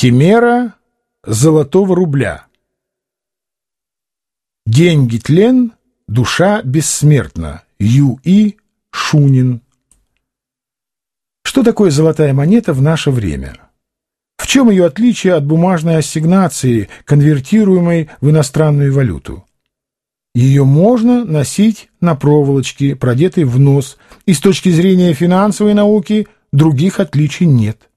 Химера золотого рубля. Деньги тлен, душа бессмертна. Ю.И. Шунин. Что такое золотая монета в наше время? В чем ее отличие от бумажной ассигнации, конвертируемой в иностранную валюту? Ее можно носить на проволочке, продетой в нос, и с точки зрения финансовой науки других отличий нет.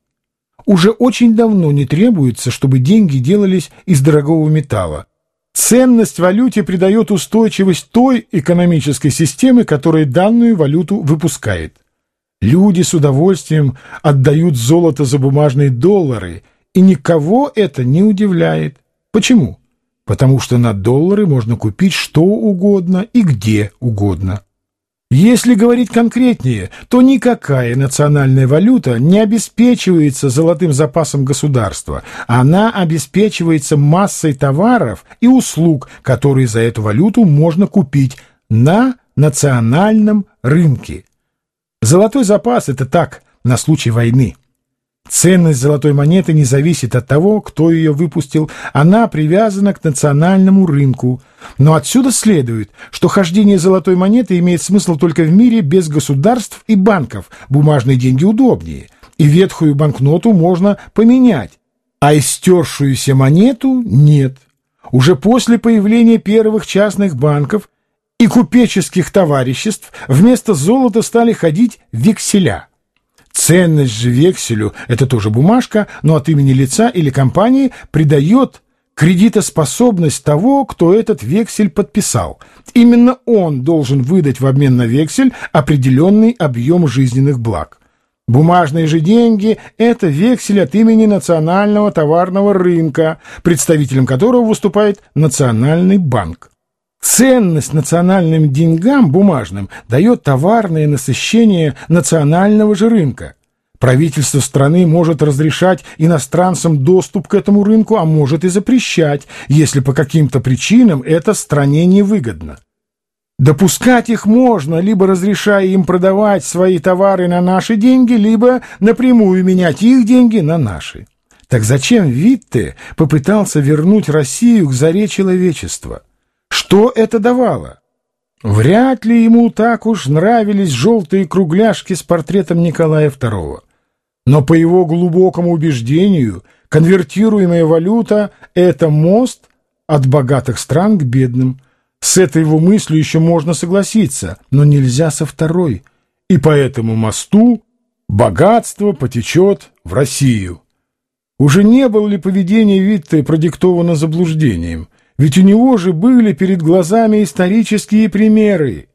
Уже очень давно не требуется, чтобы деньги делались из дорогого металла. Ценность валюте придает устойчивость той экономической системы, которая данную валюту выпускает. Люди с удовольствием отдают золото за бумажные доллары, и никого это не удивляет. Почему? Потому что на доллары можно купить что угодно и где угодно. Если говорить конкретнее, то никакая национальная валюта не обеспечивается золотым запасом государства. Она обеспечивается массой товаров и услуг, которые за эту валюту можно купить на национальном рынке. Золотой запас – это так, на случай войны. Ценность золотой монеты не зависит от того, кто ее выпустил, она привязана к национальному рынку. Но отсюда следует, что хождение золотой монеты имеет смысл только в мире без государств и банков, бумажные деньги удобнее, и ветхую банкноту можно поменять, а истершуюся монету нет. Уже после появления первых частных банков и купеческих товариществ вместо золота стали ходить векселя – Ценность же векселю – это тоже бумажка, но от имени лица или компании придает кредитоспособность того, кто этот вексель подписал. Именно он должен выдать в обмен на вексель определенный объем жизненных благ. Бумажные же деньги – это вексель от имени национального товарного рынка, представителем которого выступает Национальный банк. Ценность национальным деньгам бумажным дает товарное насыщение национального же рынка. Правительство страны может разрешать иностранцам доступ к этому рынку, а может и запрещать, если по каким-то причинам это стране невыгодно. Допускать их можно, либо разрешая им продавать свои товары на наши деньги, либо напрямую менять их деньги на наши. Так зачем Витте попытался вернуть Россию к заре человечества? Что это давало? Вряд ли ему так уж нравились желтые кругляшки с портретом Николая II. Но по его глубокому убеждению, конвертируемая валюта — это мост от богатых стран к бедным. С этой его мыслью еще можно согласиться, но нельзя со второй. И по этому мосту богатство потечет в Россию. Уже не было ли поведение Витте продиктовано заблуждением? Ведь у него же были перед глазами исторические примеры.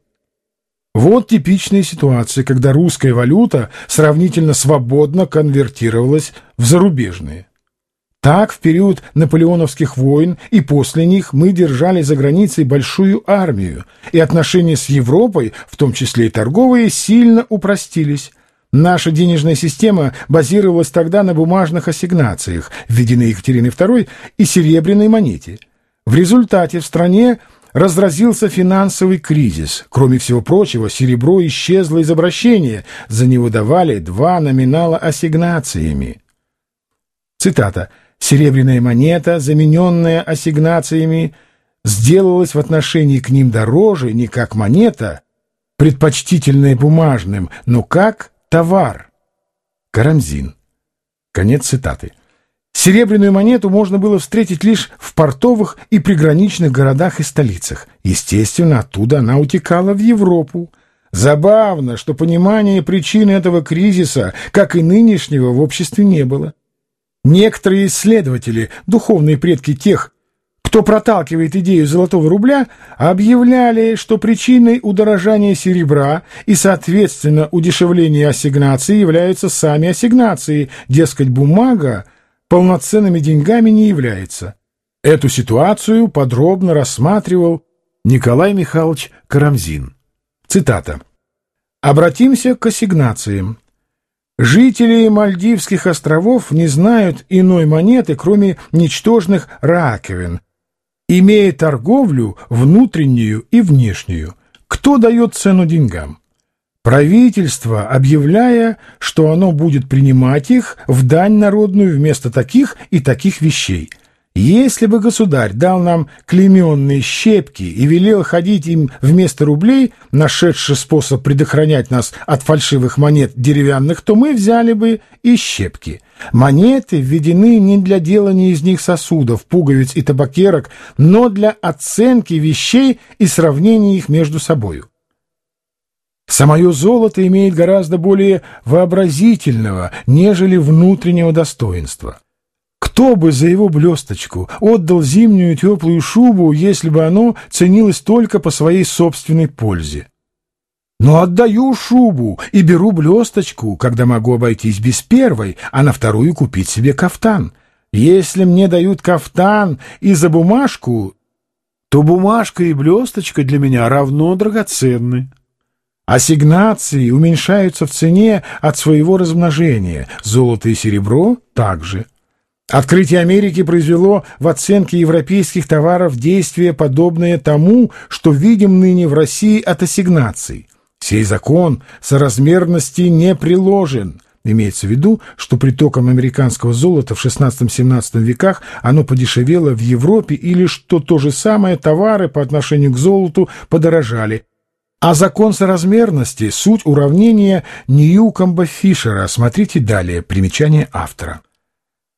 Вот типичная ситуация, когда русская валюта сравнительно свободно конвертировалась в зарубежные. Так, в период наполеоновских войн и после них мы держали за границей большую армию, и отношения с Европой, в том числе и торговые, сильно упростились. Наша денежная система базировалась тогда на бумажных ассигнациях, введенной Екатериной II, и серебряной монете – в результате в стране разразился финансовый кризис. Кроме всего прочего, серебро исчезло из обращения, за него давали два номинала ассигнациями. Цитата. «Серебряная монета, замененная ассигнациями, сделалась в отношении к ним дороже не как монета, предпочтительная бумажным, но как товар». Карамзин. Конец цитаты. Серебряную монету можно было встретить лишь в портовых и приграничных городах и столицах. Естественно, оттуда она утекала в Европу. Забавно, что понимания причины этого кризиса, как и нынешнего, в обществе не было. Некоторые исследователи, духовные предки тех, кто проталкивает идею золотого рубля, объявляли, что причиной удорожания серебра и, соответственно, удешевления ассигнаций являются сами ассигнации, дескать, бумага – полноценными деньгами не является. Эту ситуацию подробно рассматривал Николай Михайлович Карамзин. Цитата. «Обратимся к ассигнациям. Жители Мальдивских островов не знают иной монеты, кроме ничтожных раковин, имея торговлю внутреннюю и внешнюю. Кто дает цену деньгам? Правительство, объявляя, что оно будет принимать их в дань народную вместо таких и таких вещей. Если бы государь дал нам клеменные щепки и велел ходить им вместо рублей, нашедший способ предохранять нас от фальшивых монет деревянных, то мы взяли бы и щепки. Монеты введены не для делания из них сосудов, пуговиц и табакерок, но для оценки вещей и сравнения их между собою. Самое золото имеет гораздо более вообразительного, нежели внутреннего достоинства. Кто бы за его блесточку отдал зимнюю теплую шубу, если бы оно ценилось только по своей собственной пользе? Но отдаю шубу и беру блесточку, когда могу обойтись без первой, а на вторую купить себе кафтан. Если мне дают кафтан и за бумажку, то бумажка и блесточка для меня равно драгоценны. Ассигнации уменьшаются в цене от своего размножения, золото и серебро также. Открытие Америки произвело в оценке европейских товаров действие, подобное тому, что видим ныне в России от ассигнаций. Сей закон соразмерности не приложен. Имеется в виду, что притоком американского золота в XVI-XVII веках оно подешевело в Европе или, что то же самое, товары по отношению к золоту подорожали. А закон соразмерности – суть уравнения Ньюкомба-Фишера. Смотрите далее, примечание автора.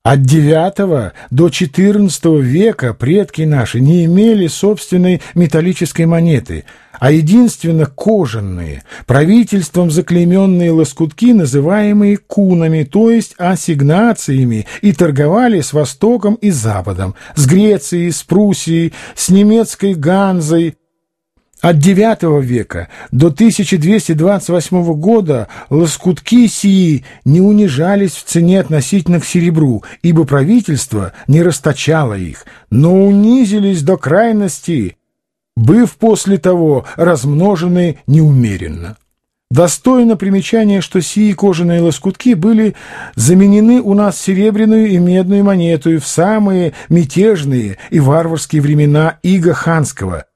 От IX до XIV века предки наши не имели собственной металлической монеты, а единственно кожаные, правительством заклейменные лоскутки, называемые кунами, то есть ассигнациями, и торговали с Востоком и Западом, с Грецией, с Пруссией, с немецкой Ганзой, от IX века до 1228 года лоскутки сии не унижались в цене относительно к серебру, ибо правительство не расточало их, но унизились до крайности, быв после того размножены неумеренно. Достойно примечания, что сии кожаные лоскутки были заменены у нас серебряную и медную монету в самые мятежные и варварские времена Иго Ханского –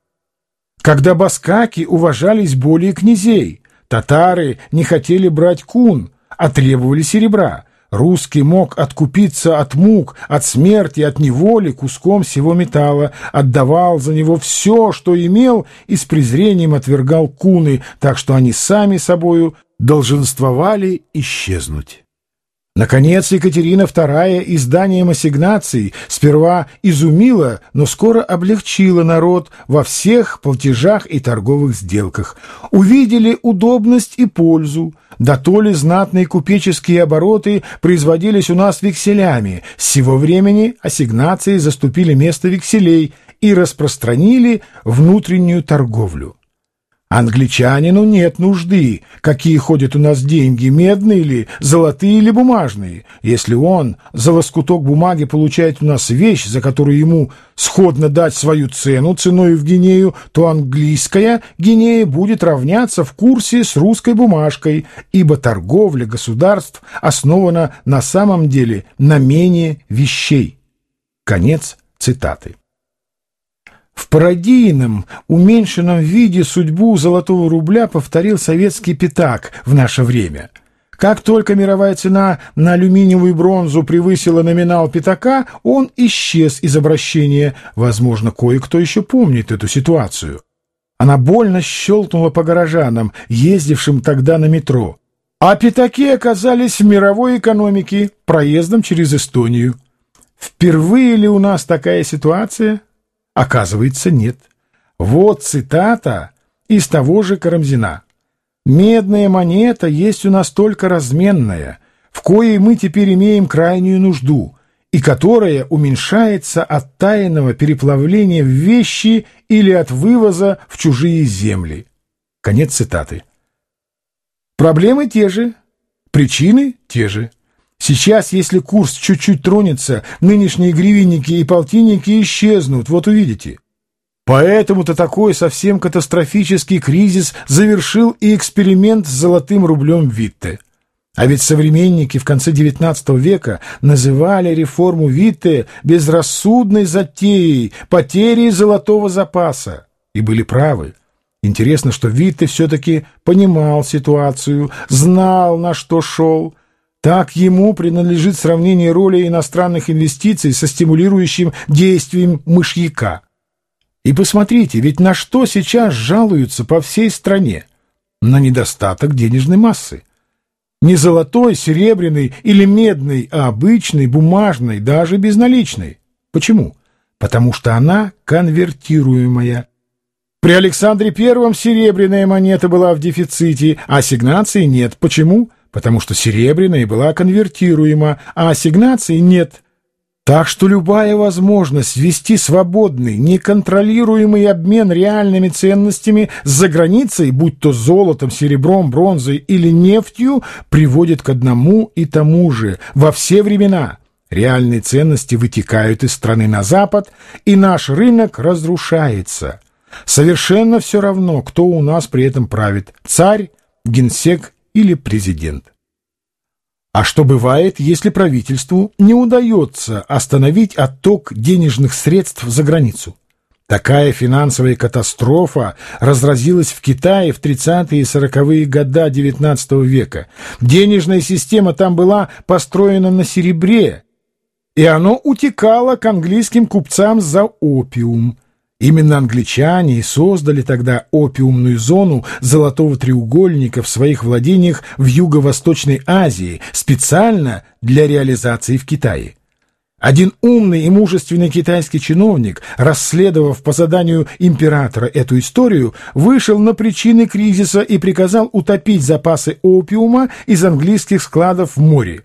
когда баскаки уважались более князей, татары не хотели брать кун, а требовали серебра. Русский мог откупиться от мук, от смерти, от неволи куском всего металла, отдавал за него все, что имел, и с презрением отвергал куны, так что они сами собою долженствовали исчезнуть. Наконец, Екатерина II изданием ассигнаций сперва изумила, но скоро облегчила народ во всех платежах и торговых сделках. Увидели удобность и пользу. Да то ли знатные купеческие обороты производились у нас векселями. С сего времени ассигнации заступили место векселей и распространили внутреннюю торговлю. Англичанину нет нужды, какие ходят у нас деньги, медные ли, золотые или бумажные. Если он за лоскуток бумаги получает у нас вещь, за которую ему сходно дать свою цену, ценой в гинею, то английская гинея будет равняться в курсе с русской бумажкой, ибо торговля государств основана на самом деле на мене вещей. Конец цитаты. В пародийном, уменьшенном виде судьбу золотого рубля повторил советский пятак в наше время. Как только мировая цена на алюминиевую бронзу превысила номинал пятака, он исчез из обращения. Возможно, кое-кто еще помнит эту ситуацию. Она больно щелкнула по горожанам, ездившим тогда на метро. А пятаки оказались в мировой экономике проездом через Эстонию. Впервые ли у нас такая ситуация? Оказывается, нет. Вот цитата из того же Карамзина. «Медная монета есть у нас только разменная, в коей мы теперь имеем крайнюю нужду, и которая уменьшается от тайного переплавления в вещи или от вывоза в чужие земли». Конец цитаты. Проблемы те же, причины те же. Сейчас, если курс чуть-чуть тронется, нынешние гривенники и полтинники исчезнут, вот увидите. Поэтому-то такой совсем катастрофический кризис завершил и эксперимент с золотым рублем Витте. А ведь современники в конце XIX века называли реформу Витте безрассудной затеей, потерей золотого запаса. И были правы. Интересно, что Витте все-таки понимал ситуацию, знал, на что шел. Так ему принадлежит сравнение роли иностранных инвестиций со стимулирующим действием мышьяка. И посмотрите, ведь на что сейчас жалуются по всей стране? На недостаток денежной массы. Не золотой, серебряной или медной, а обычной, бумажной, даже безналичной. Почему? Потому что она конвертируемая. При Александре Первом серебряная монета была в дефиците, а ассигнации нет. Почему? Потому что серебряная была конвертируема, а ассигнации нет. Так что любая возможность вести свободный, неконтролируемый обмен реальными ценностями за границей, будь то золотом, серебром, бронзой или нефтью, приводит к одному и тому же во все времена. Реальные ценности вытекают из страны на запад, и наш рынок разрушается. Совершенно все равно, кто у нас при этом правит – царь, генсек или президент. А что бывает, если правительству не удается остановить отток денежных средств за границу? Такая финансовая катастрофа разразилась в Китае в 30-е и 40-е года XIX века. Денежная система там была построена на серебре, и оно утекало к английским купцам за опиум – Именно англичане и создали тогда опиумную зону Золотого треугольника в своих владениях в Юго-Восточной Азии специально для реализации в Китае. Один умный и мужественный китайский чиновник, расследовав по заданию императора эту историю, вышел на причины кризиса и приказал утопить запасы опиума из английских складов в море.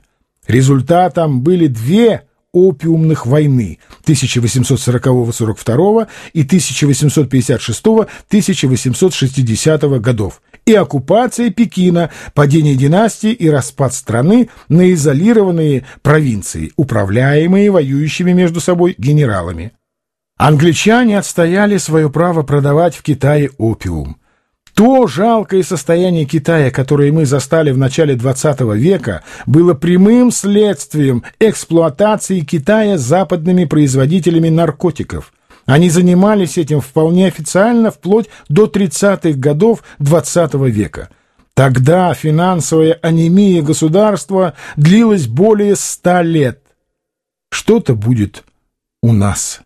Результатом были две опиумных войны 1840-42 и 1856-1860 годов и оккупация Пекина, падение династии и распад страны на изолированные провинции, управляемые воюющими между собой генералами. Англичане отстояли свое право продавать в Китае опиум. То жалкое состояние Китая, которое мы застали в начале XX века, было прямым следствием эксплуатации Китая западными производителями наркотиков. Они занимались этим вполне официально вплоть до 30-х годов XX века. Тогда финансовая анемия государства длилась более ста лет. Что-то будет у нас.